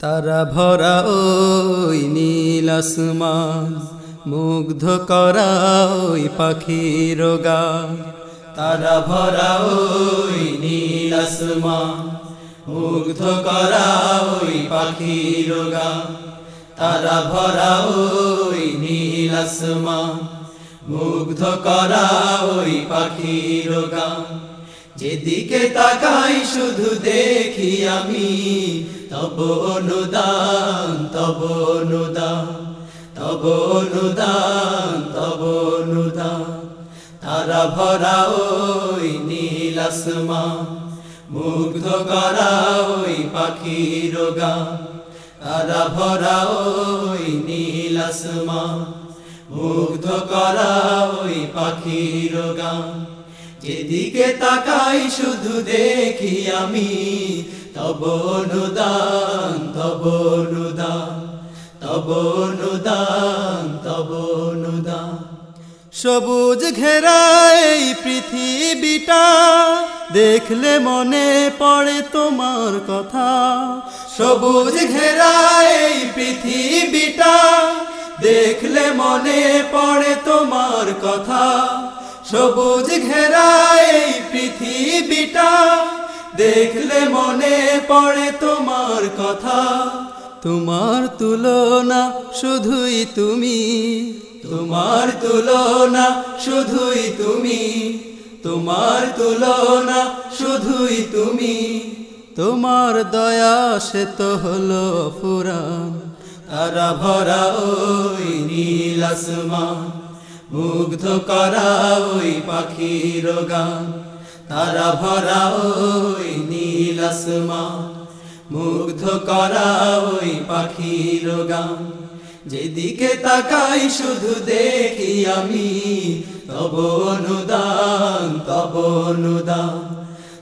তারা ভরা ওই নীল আসমান, মুগ্ধ করা ওই পাখির গান। তারা ভরা ওই নীল আসমান, মুগ্ধ করা ওই পাখির গান। তারা ভরা ওই নীল আসমান, মুগ্ধ করা ওই পাখির গান। যেদিকে তাকাই শুধু দেখি আমি তব অনুদান তব অনুদান তব অনুদান তব অনুদান। তারা ভরা ওই নীল মুগ্ধ করা ওই পাখির গান। তারা ভরা ওই নীল মুগ্ধ করা ওই পাখির গান। যেদিকে তাকাই শুধু দেখি আমি, তব অনুদান তব অনুদান তব অনুদান তব অনুদান। সবুজ ঘেরাই পৃথিবীটা দেখলে মনে পড়ে তোমার কথা। সবুজ ঘেরাই পৃথিবীটা দেখলে মনে পড়ে তোমার কথা। সবুজ ঘেরাই পৃথিবীটা, দেখলে মনে পড়ে তোমার কথা। তোমার তুলনা শুধুই তুমি, তোমার তুলনা শুধুই তুমি, তোমার তুলনা শুধুই তুমি। তোমার দয়া সে তো হলো ফুরান, তারা ভরা ওই নীল আসমান। মুগ্ধ করা ওই পাখির গান। তারা ভরা ওই নীল মুগ্ধ করা ওই পাখির গান। যেদিকে তাকাই শুধু দেখি আমি, তব অনুদান তব অনুদান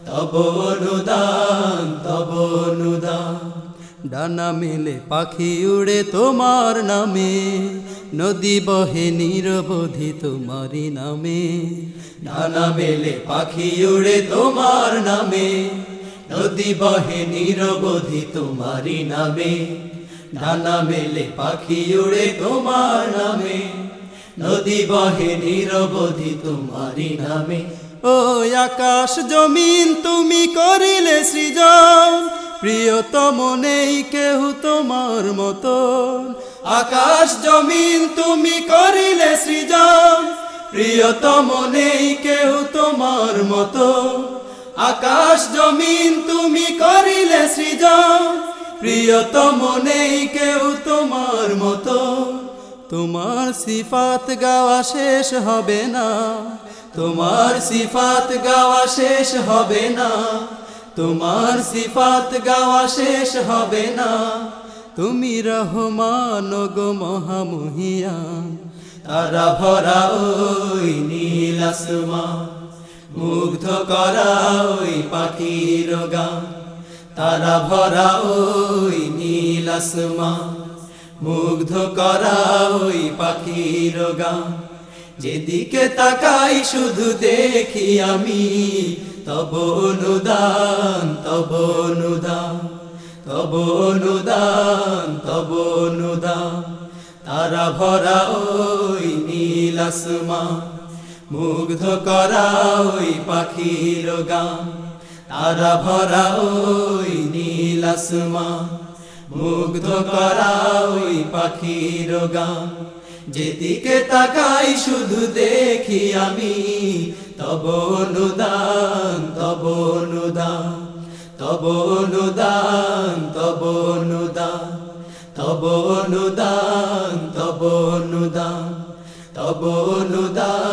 তব অনুদান তব অনুদান। ডানা মেলে পাখি উড়ে তোমার নামে। নদী বহে নিরবধি তোমারি নামে। ডানা মেলে পাখি উড়ে তোমার নামে। নদী বহে নিরবধি তোমারি নামে। ডানা মেলে পাখি উড়ে তোমার নামে। নদী বহে নিরবধি তোমারি নামে। ও আকাশ জমিন তুমি করিলে সৃজন। প্রিয়তম নেই কেহ তোমার মতন আকাশ জমিন তুমি করিলে সৃজন। প্রিয়তম নেই কেহ তোমার মতো। আকাশ জমিন তুমি করিলে সৃজন। প্রিয়তম নেই কেউ তোমার মতো। তোমার সিফাত গাওয়া শেষ হবে না। তোমার সিফাত গাওয়া শেষ হবে না। তোমার সিফাত গাওয়া শেষ হবে না। তুমি রহমান গো মহামহিয়ান তারা ভরা ওই নীল আসমান, মুগ্ধ করা ওই পাখির গান। তারা ভরা ওই নীল আসমান, মুগ্ধ করা ওই পাখির গান। যেদিকে তাকাই শুধু দেখি আমি তব অনুদান তব অনুদান তব অনুদান তব অনুদান। তারা ভরা ওই নীল আসমান, মুগ্ধ করা ওই পাখির গান। তারা ভরা ওই নীল আসমান, মুগ্ধ করা ওই পাখির গান। যেদিকে তাকাই শুধু দেখি আমি, তব অনুদান তব অনুদান তব অনুদান তব অনুদান তব অনুদান তব অনুদান তব অনুদান।